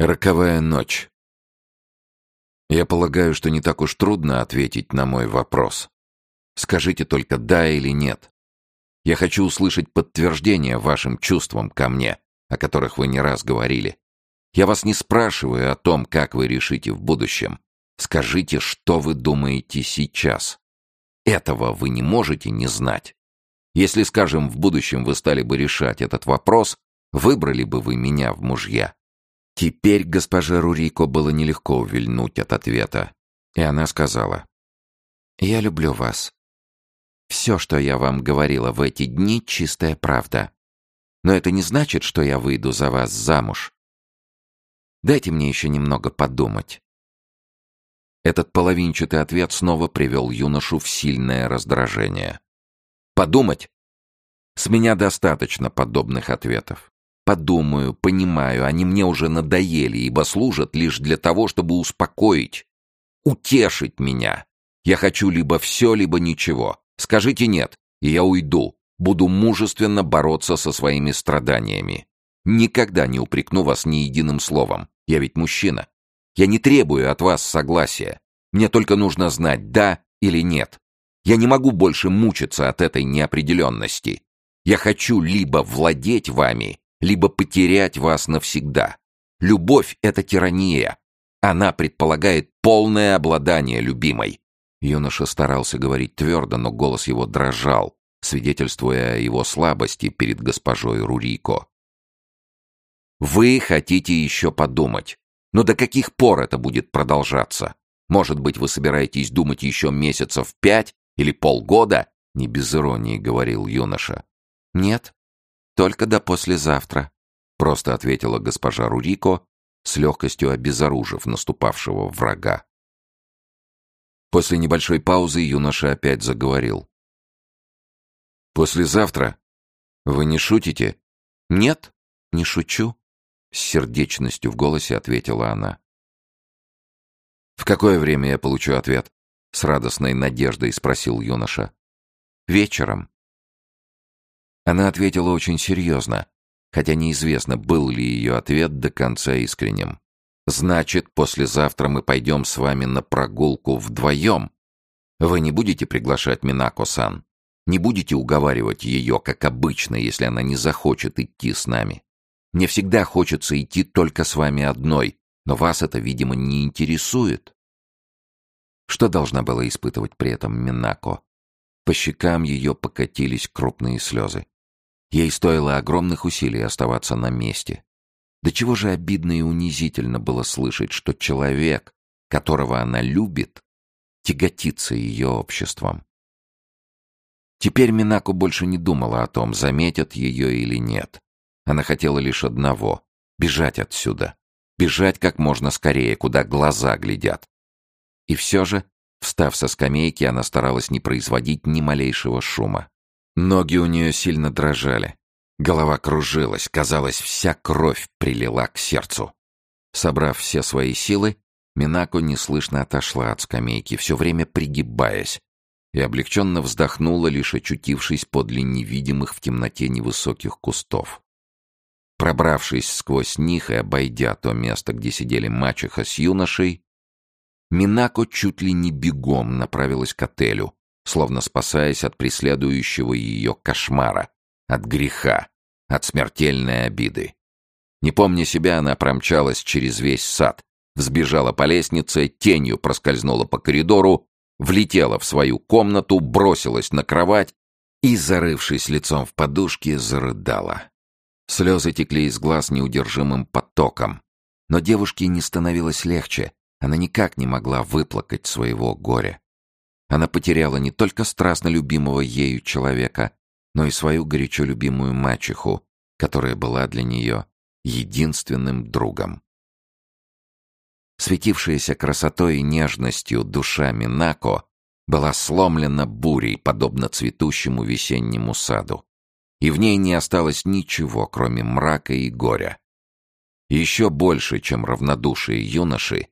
Роковая ночь. Я полагаю, что не так уж трудно ответить на мой вопрос. Скажите только «да» или «нет». Я хочу услышать подтверждение вашим чувствам ко мне, о которых вы не раз говорили. Я вас не спрашиваю о том, как вы решите в будущем. Скажите, что вы думаете сейчас. Этого вы не можете не знать. Если, скажем, в будущем вы стали бы решать этот вопрос, выбрали бы вы меня в мужья. Теперь госпоже Рурико было нелегко увильнуть от ответа, и она сказала, «Я люблю вас. Все, что я вам говорила в эти дни, чистая правда. Но это не значит, что я выйду за вас замуж. Дайте мне еще немного подумать». Этот половинчатый ответ снова привел юношу в сильное раздражение. «Подумать? С меня достаточно подобных ответов. Подумаю, понимаю, они мне уже надоели, ибо служат лишь для того, чтобы успокоить, утешить меня. Я хочу либо все, либо ничего. Скажите «нет», и я уйду. Буду мужественно бороться со своими страданиями. Никогда не упрекну вас ни единым словом. Я ведь мужчина. Я не требую от вас согласия. Мне только нужно знать, да или нет. Я не могу больше мучиться от этой неопределенности. Я хочу либо владеть вами, либо потерять вас навсегда. Любовь — это тирания. Она предполагает полное обладание любимой. Юноша старался говорить твердо, но голос его дрожал, свидетельствуя о его слабости перед госпожой Рурико. «Вы хотите еще подумать. Но до каких пор это будет продолжаться? Может быть, вы собираетесь думать еще месяцев пять или полгода?» Не без иронии говорил юноша. «Нет, «Только до послезавтра», — просто ответила госпожа Рурико, с легкостью обезоружив наступавшего врага. После небольшой паузы юноша опять заговорил. «Послезавтра? Вы не шутите?» «Нет, не шучу», — с сердечностью в голосе ответила она. «В какое время я получу ответ?» — с радостной надеждой спросил юноша. «Вечером», она ответила очень серьезно, хотя неизвестно, был ли ее ответ до конца искренним. «Значит, послезавтра мы пойдем с вами на прогулку вдвоем? Вы не будете приглашать Минако-сан? Не будете уговаривать ее, как обычно, если она не захочет идти с нами? Мне всегда хочется идти только с вами одной, но вас это, видимо, не интересует». Что должна была испытывать при этом Минако? По щекам ее покатились крупные слезы. Ей стоило огромных усилий оставаться на месте. До чего же обидно и унизительно было слышать, что человек, которого она любит, тяготится ее обществом. Теперь Минаку больше не думала о том, заметят ее или нет. Она хотела лишь одного — бежать отсюда. Бежать как можно скорее, куда глаза глядят. И все же, встав со скамейки, она старалась не производить ни малейшего шума. Ноги у нее сильно дрожали. Голова кружилась, казалось, вся кровь прилила к сердцу. Собрав все свои силы, Минако неслышно отошла от скамейки, все время пригибаясь, и облегченно вздохнула, лишь очутившись подле невидимых в темноте невысоких кустов. Пробравшись сквозь них и обойдя то место, где сидели мачеха с юношей, Минако чуть ли не бегом направилась к отелю, словно спасаясь от преследующего ее кошмара, от греха, от смертельной обиды. Не помня себя, она промчалась через весь сад, взбежала по лестнице, тенью проскользнула по коридору, влетела в свою комнату, бросилась на кровать и, зарывшись лицом в подушке, зарыдала. Слезы текли из глаз неудержимым потоком. Но девушке не становилось легче, она никак не могла выплакать своего горя. Она потеряла не только страстно любимого ею человека, но и свою горячо любимую мачеху, которая была для нее единственным другом. Светившаяся красотой и нежностью душа Минако была сломлена бурей, подобно цветущему весеннему саду, и в ней не осталось ничего, кроме мрака и горя. Еще больше, чем равнодушие юноши,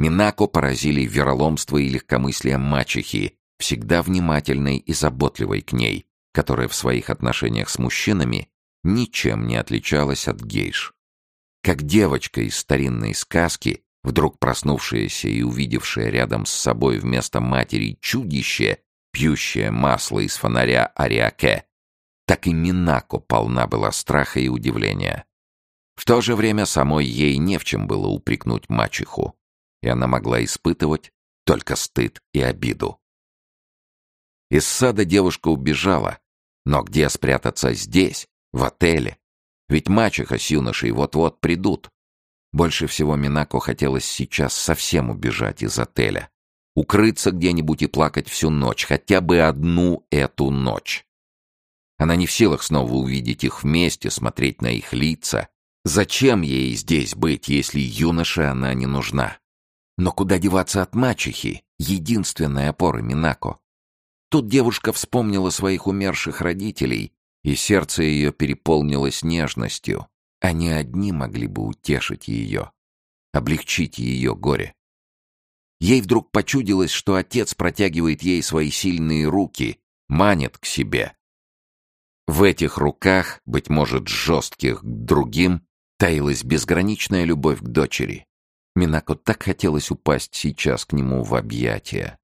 Минако поразили вероломство и легкомыслие мачехи, всегда внимательной и заботливой к ней, которая в своих отношениях с мужчинами ничем не отличалась от гейш. как девочка из старинной сказки, вдруг проснувшаяся и увидевшая рядом с собой вместо матери чудище, пьющее масло из фонаря Ариаке, так и Минако полна была страха и удивления. В то же время самой ей не в чем было упрекнуть мачеху, и она могла испытывать только стыд и обиду. Из сада девушка убежала, но где спрятаться здесь, в отеле? Ведь мачеха с юношей вот-вот придут. Больше всего Минако хотелось сейчас совсем убежать из отеля. Укрыться где-нибудь и плакать всю ночь, хотя бы одну эту ночь. Она не в силах снова увидеть их вместе, смотреть на их лица. Зачем ей здесь быть, если юноше она не нужна? Но куда деваться от мачехи, единственной опоры Минако? Тут девушка вспомнила своих умерших родителей, и сердце ее переполнилось нежностью. Они одни могли бы утешить ее, облегчить ее горе. Ей вдруг почудилось, что отец протягивает ей свои сильные руки, манит к себе. В этих руках, быть может, жестких к другим, таилась безграничная любовь к дочери. Минако так хотелось упасть сейчас к нему в объятия.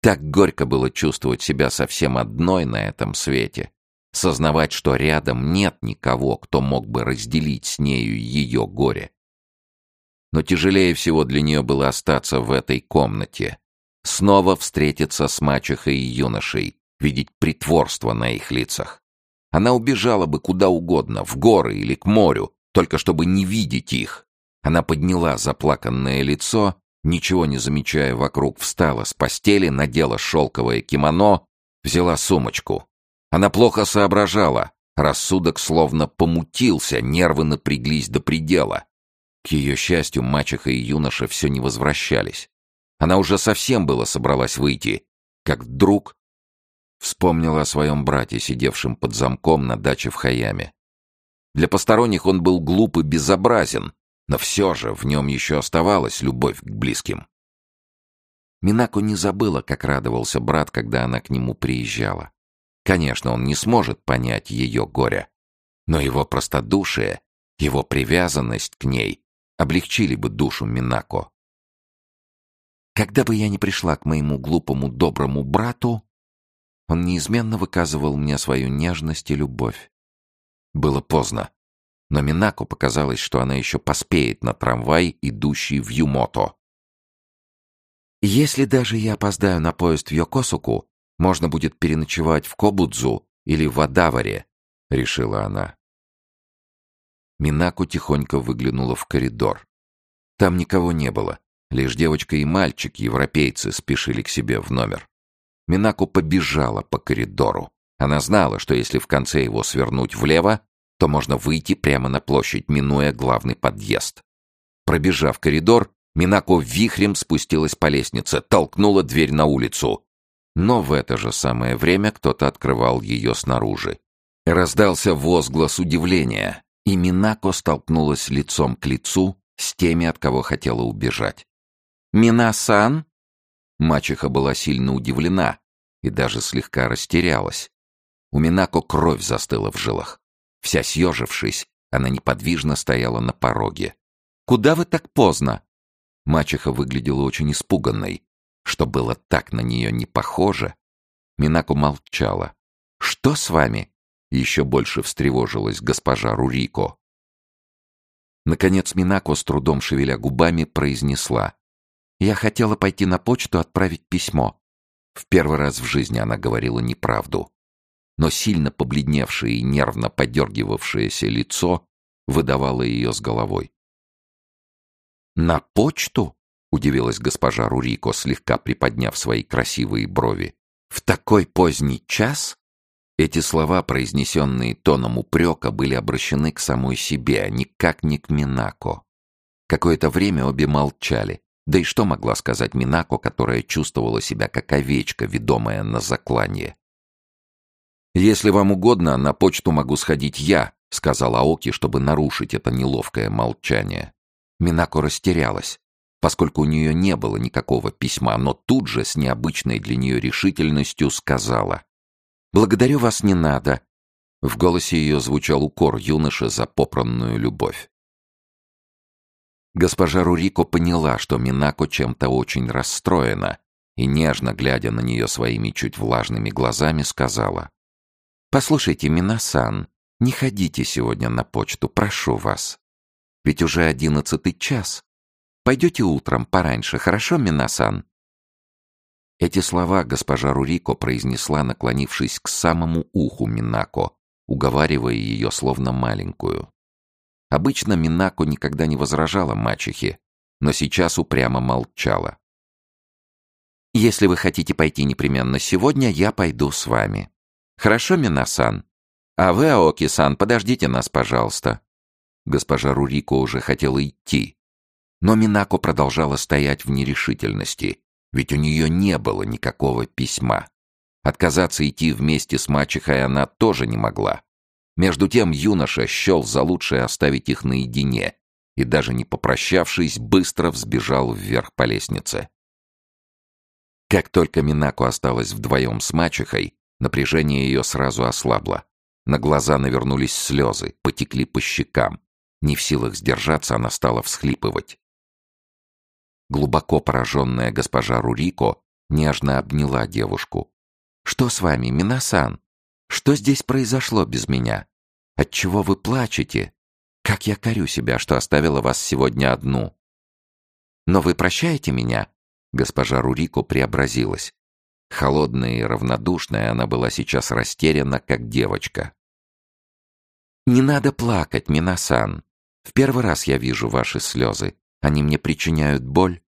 Так горько было чувствовать себя совсем одной на этом свете, сознавать, что рядом нет никого, кто мог бы разделить с нею ее горе. Но тяжелее всего для нее было остаться в этой комнате, снова встретиться с мачехой и юношей, видеть притворство на их лицах. Она убежала бы куда угодно, в горы или к морю, только чтобы не видеть их. Она подняла заплаканное лицо ничего не замечая вокруг, встала с постели, надела шелковое кимоно, взяла сумочку. Она плохо соображала, рассудок словно помутился, нервы напряглись до предела. К ее счастью, мачеха и юноша все не возвращались. Она уже совсем было собралась выйти, как вдруг вспомнила о своем брате, сидевшем под замком на даче в Хаяме. Для посторонних он был глуп и безобразен, но все же в нем еще оставалась любовь к близким. Минако не забыла, как радовался брат, когда она к нему приезжала. Конечно, он не сможет понять ее горе, но его простодушие, его привязанность к ней облегчили бы душу Минако. Когда бы я ни пришла к моему глупому доброму брату, он неизменно выказывал мне свою нежность и любовь. Было поздно но Минако показалось, что она еще поспеет на трамвай, идущий в Юмото. Если даже я опоздаю на поезд в Йокосуку, можно будет переночевать в Кобудзу или в Адаваре, решила она. Минако тихонько выглянула в коридор. Там никого не было. Лишь девочка и мальчик, европейцы, спешили к себе в номер. Минако побежала по коридору. Она знала, что если в конце его свернуть влево, то можно выйти прямо на площадь, минуя главный подъезд. Пробежав коридор, Минако вихрем спустилась по лестнице, толкнула дверь на улицу. Но в это же самое время кто-то открывал ее снаружи. Раздался возглас удивления, и Минако столкнулась лицом к лицу с теми, от кого хотела убежать. «Мина-сан?» Мачеха была сильно удивлена и даже слегка растерялась. У Минако кровь застыла в жилах. Вся съежившись, она неподвижно стояла на пороге. «Куда вы так поздно?» Мачеха выглядела очень испуганной. Что было так на нее не похоже. Минако молчала. «Что с вами?» Еще больше встревожилась госпожа Рурико. Наконец Минако, с трудом шевеля губами, произнесла. «Я хотела пойти на почту отправить письмо». В первый раз в жизни она говорила неправду но сильно побледневшее и нервно подергивавшееся лицо выдавало ее с головой. «На почту?» — удивилась госпожа Рурико, слегка приподняв свои красивые брови. «В такой поздний час?» Эти слова, произнесенные тоном упрека, были обращены к самой себе, а никак не к Минако. Какое-то время обе молчали. Да и что могла сказать Минако, которая чувствовала себя как овечка, ведомая на заклание? «Если вам угодно, на почту могу сходить я», — сказал Аоки, чтобы нарушить это неловкое молчание. Минако растерялась, поскольку у нее не было никакого письма, но тут же с необычной для нее решительностью сказала. «Благодарю вас не надо». В голосе ее звучал укор юноши за попранную любовь. Госпожа Рурико поняла, что Минако чем-то очень расстроена, и, нежно глядя на нее своими чуть влажными глазами, сказала. «Послушайте, Минасан, не ходите сегодня на почту, прошу вас. Ведь уже одиннадцатый час. Пойдете утром пораньше, хорошо, Минасан?» Эти слова госпожа Рурико произнесла, наклонившись к самому уху Минако, уговаривая ее словно маленькую. Обычно Минако никогда не возражала мачехе, но сейчас упрямо молчала. «Если вы хотите пойти непременно сегодня, я пойду с вами. Хорошо, Минасан? А вы, Аоки-сан, подождите нас, пожалуйста». Госпожа Рурико уже хотела идти, но Минако продолжала стоять в нерешительности, ведь у нее не было никакого письма. Отказаться идти вместе с мачехой она тоже не могла. Между тем юноша счел за лучшее оставить их наедине и, даже не попрощавшись, быстро взбежал вверх по лестнице. Как только Минако осталась вдвоем с мачехой, напряжение ее сразу ослабло. На глаза навернулись слезы, потекли по щекам. Не в силах сдержаться, она стала всхлипывать. Глубоко пораженная госпожа Рурико нежно обняла девушку. «Что с вами, Минасан? Что здесь произошло без меня? Отчего вы плачете? Как я корю себя, что оставила вас сегодня одну. Но вы прощаете меня?» Госпожа Рурико преобразилась. Холодная и равнодушная, она была сейчас растеряна, как девочка. «Не надо плакать, Минасан. В первый раз я вижу ваши слезы. Они мне причиняют боль.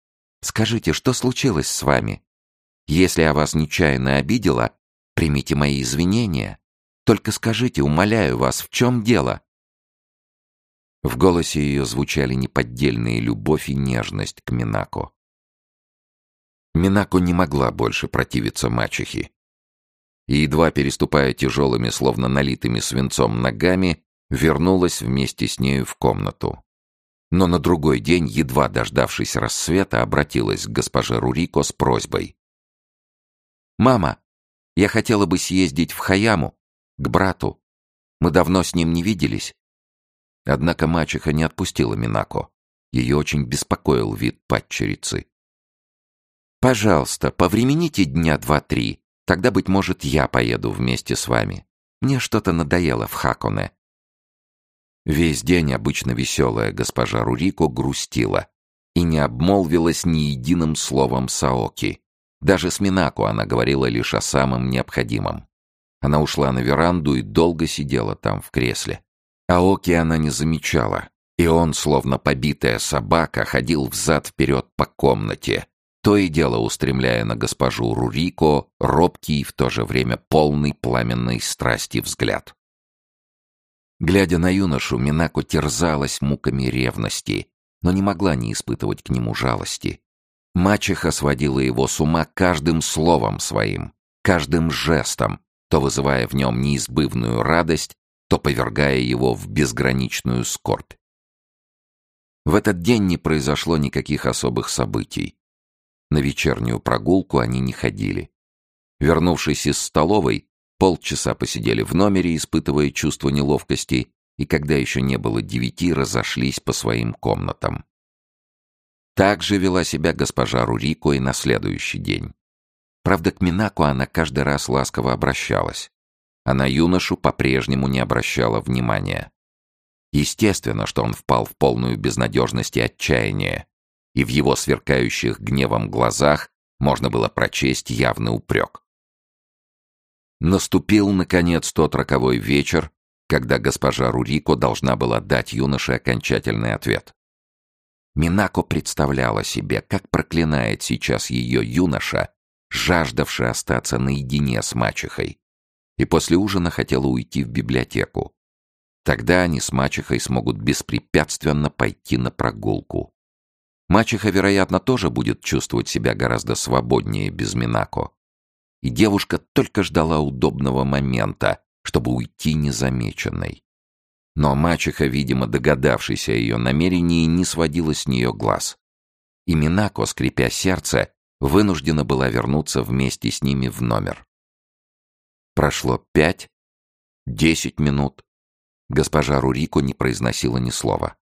Скажите, что случилось с вами? Если я вас нечаянно обидела, примите мои извинения. Только скажите, умоляю вас, в чем дело?» В голосе ее звучали неподдельные любовь и нежность к Минако. Минако не могла больше противиться мачехе. И, едва переступая тяжелыми, словно налитыми свинцом ногами, вернулась вместе с нею в комнату. Но на другой день, едва дождавшись рассвета, обратилась к госпоже Рурико с просьбой. «Мама, я хотела бы съездить в Хаяму, к брату. Мы давно с ним не виделись». Однако мачеха не отпустила Минако. Ее очень беспокоил вид падчерицы. «Пожалуйста, повремените дня два-три. Тогда, быть может, я поеду вместе с вами. Мне что-то надоело в Хаконе. Весь день обычно веселая госпожа Рурико грустила и не обмолвилась ни единым словом Саоки. Даже с Минаку она говорила лишь о самом необходимом. Она ушла на веранду и долго сидела там в кресле. Аоки она не замечала, и он, словно побитая собака, ходил взад-вперед по комнате, то и дело устремляя на госпожу Рурико робкий и в то же время полный пламенной страсти взгляд. Глядя на юношу, Минако терзалась муками ревности, но не могла не испытывать к нему жалости. Мачеха сводила его с ума каждым словом своим, каждым жестом, то вызывая в нем неизбывную радость, то повергая его в безграничную скорбь. В этот день не произошло никаких особых событий. На вечернюю прогулку они не ходили. Вернувшись из столовой, Полчаса посидели в номере, испытывая чувство неловкости, и когда еще не было девяти, разошлись по своим комнатам. Так же вела себя госпожа Рурико и на следующий день. Правда, к Минаку она каждый раз ласково обращалась, а на юношу по-прежнему не обращала внимания. Естественно, что он впал в полную безнадежность и отчаяние, и в его сверкающих гневом глазах можно было прочесть явный упрек. Наступил, наконец, тот роковой вечер, когда госпожа Рурико должна была дать юноше окончательный ответ. Минако представляла себе, как проклинает сейчас ее юноша, жаждавший остаться наедине с мачехой, и после ужина хотела уйти в библиотеку. Тогда они с мачехой смогут беспрепятственно пойти на прогулку. Мачеха, вероятно, тоже будет чувствовать себя гораздо свободнее без Минако и девушка только ждала удобного момента, чтобы уйти незамеченной. Но мачеха, видимо, догадавшись о ее намерении, не сводила с нее глаз. И Минако, скрипя сердце, вынуждена была вернуться вместе с ними в номер. Прошло пять, десять минут. Госпожа Рурико не произносила ни слова.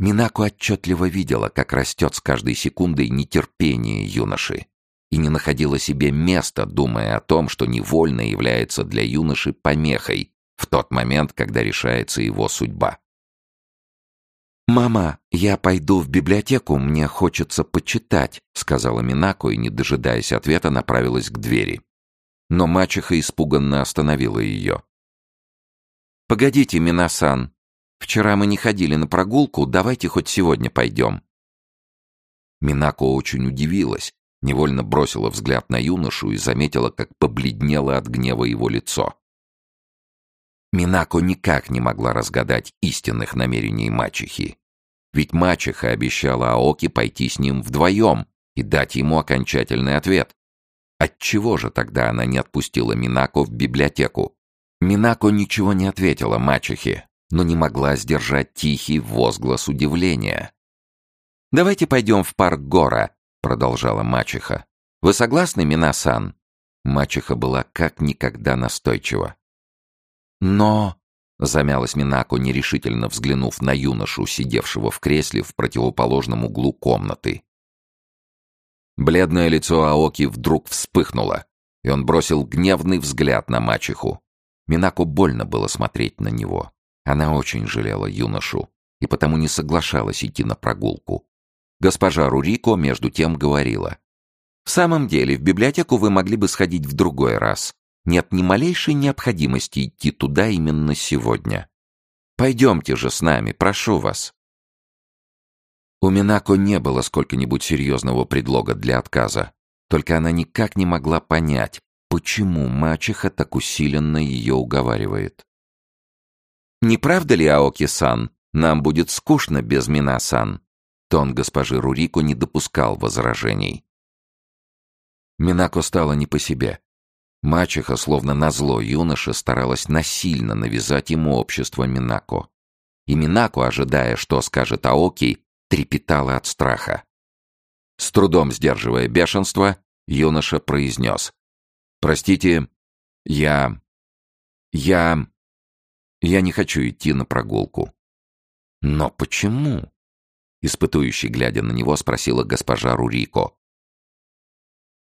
Минако отчетливо видела, как растет с каждой секундой нетерпение юноши и не находила себе места, думая о том, что невольно является для юноши помехой в тот момент, когда решается его судьба. «Мама, я пойду в библиотеку, мне хочется почитать», сказала Минако и, не дожидаясь ответа, направилась к двери. Но мачеха испуганно остановила ее. «Погодите, Минасан, вчера мы не ходили на прогулку, давайте хоть сегодня пойдем». Минако очень удивилась, невольно бросила взгляд на юношу и заметила, как побледнело от гнева его лицо. Минако никак не могла разгадать истинных намерений мачехи. Ведь мачеха обещала Аоки пойти с ним вдвоем и дать ему окончательный ответ. Отчего же тогда она не отпустила Минако в библиотеку? Минако ничего не ответила мачехе, но не могла сдержать тихий возглас удивления. «Давайте пойдем в парк Гора», — продолжала мачеха. «Вы согласны, Минасан?» Мачеха была как никогда настойчива. «Но...» Замялась Минако, нерешительно взглянув на юношу, сидевшего в кресле в противоположном углу комнаты. Бледное лицо Аоки вдруг вспыхнуло, и он бросил гневный взгляд на мачеху. Минако больно было смотреть на него. Она очень жалела юношу и потому не соглашалась идти на прогулку. Госпожа Рурико между тем говорила. «В самом деле, в библиотеку вы могли бы сходить в другой раз. Нет ни малейшей необходимости идти туда именно сегодня. Пойдемте же с нами, прошу вас». У Минако не было сколько-нибудь серьезного предлога для отказа. Только она никак не могла понять, почему мачеха так усиленно ее уговаривает. «Не правда ли, Аоки-сан, нам будет скучно без Мина-сан?» Тон госпожи Рурико не допускал возражений. Минако стало не по себе. Мачеха, словно назло юноша, старалась насильно навязать ему общество Минако. И Минако, ожидая, что скажет Аоки, трепетала от страха. С трудом сдерживая бешенство, юноша произнес. «Простите, я... я... я не хочу идти на прогулку». «Но почему?» Испытующий, глядя на него, спросила госпожа Рурико.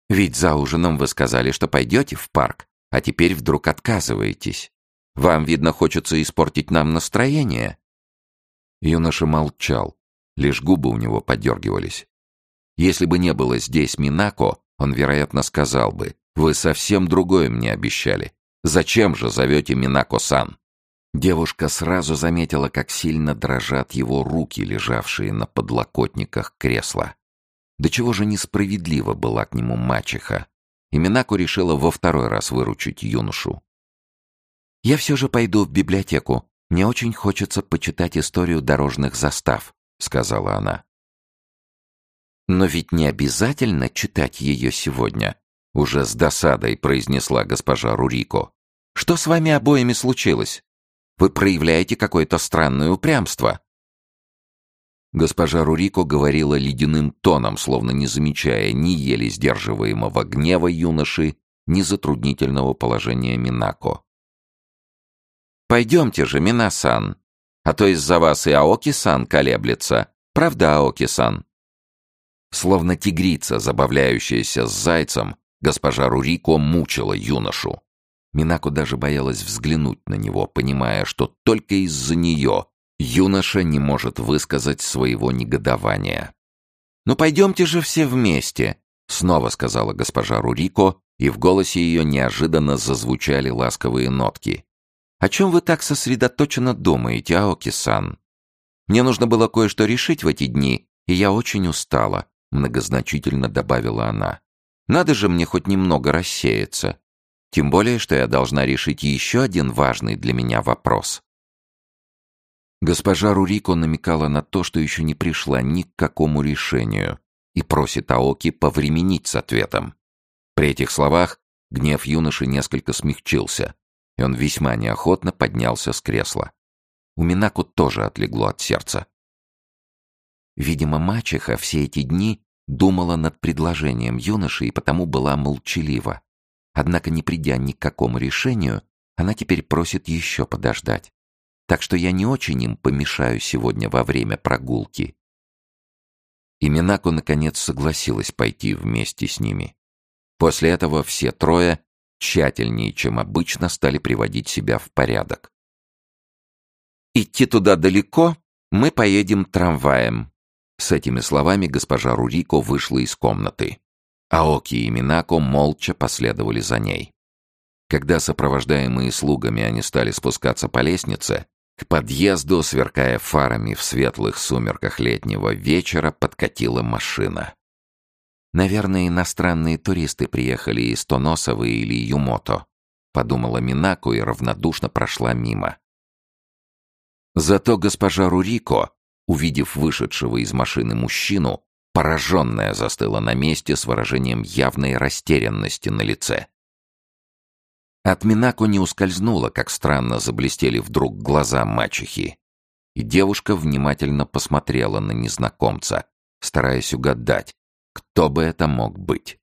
Ведь за ужином вы сказали, что пойдете в парк, а теперь вдруг отказываетесь. Вам, видно, хочется испортить нам настроение». Юноша молчал, лишь губы у него подергивались. Если бы не было здесь Минако, он, вероятно, сказал бы, «Вы совсем другое мне обещали. Зачем же зовете Минако-сан?» Девушка сразу заметила, как сильно дрожат его руки, лежавшие на подлокотниках кресла. До чего же несправедлива была к нему мачеха. И Минако решила во второй раз выручить юношу. «Я все же пойду в библиотеку. Мне очень хочется почитать историю дорожных застав», — сказала она. «Но ведь не обязательно читать ее сегодня», — уже с досадой произнесла госпожа Рурико. «Что с вами обоими случилось? Вы проявляете какое-то странное упрямство». Госпожа Рурико говорила ледяным тоном, словно не замечая ни еле сдерживаемого гнева юноши, ни затруднительного положения Минако. «Пойдемте же, Минасан, а то из-за вас и Аоки-сан колеблется. Правда, Аоки-сан?» Словно тигрица, забавляющаяся с зайцем, госпожа Рурико мучила юношу. Минако даже боялась взглянуть на него, понимая, что только из-за нее Юноша не может высказать своего негодования. «Ну пойдемте же все вместе», — снова сказала госпожа Рурико, и в голосе ее неожиданно зазвучали ласковые нотки. «О чем вы так сосредоточенно думаете, Аоки-сан? Мне нужно было кое-что решить в эти дни, и я очень устала», — многозначительно добавила она. «Надо же мне хоть немного рассеяться. Тем более, что я должна решить еще один важный для меня вопрос». Госпожа Рурико намекала на то, что еще не пришла ни к какому решению, и просит Аоки повременить с ответом. При этих словах гнев юноши несколько смягчился, и он весьма неохотно поднялся с кресла. У Минаку тоже отлегло от сердца. Видимо, мачеха все эти дни думала над предложением юноши и потому была молчалива. Однако, не придя ни к какому решению, она теперь просит еще подождать. так что я не очень им помешаю сегодня во время прогулки». И Минако, наконец, согласилась пойти вместе с ними. После этого все трое тщательнее, чем обычно, стали приводить себя в порядок. «Идти туда далеко, мы поедем трамваем». С этими словами госпожа Рурико вышла из комнаты. Аоки и Минако молча последовали за ней. Когда сопровождаемые слугами они стали спускаться по лестнице, к подъезду, сверкая фарами в светлых сумерках летнего вечера, подкатила машина. Наверное, иностранные туристы приехали из Тоносовы или Юмото, подумала Минако и равнодушно прошла мимо. Зато госпожа Рурико, увидев вышедшего из машины мужчину, пораженная застыла на месте с выражением явной растерянности на лице. От Минако не ускользнуло, как странно заблестели вдруг глаза мачехи. И девушка внимательно посмотрела на незнакомца, стараясь угадать, кто бы это мог быть?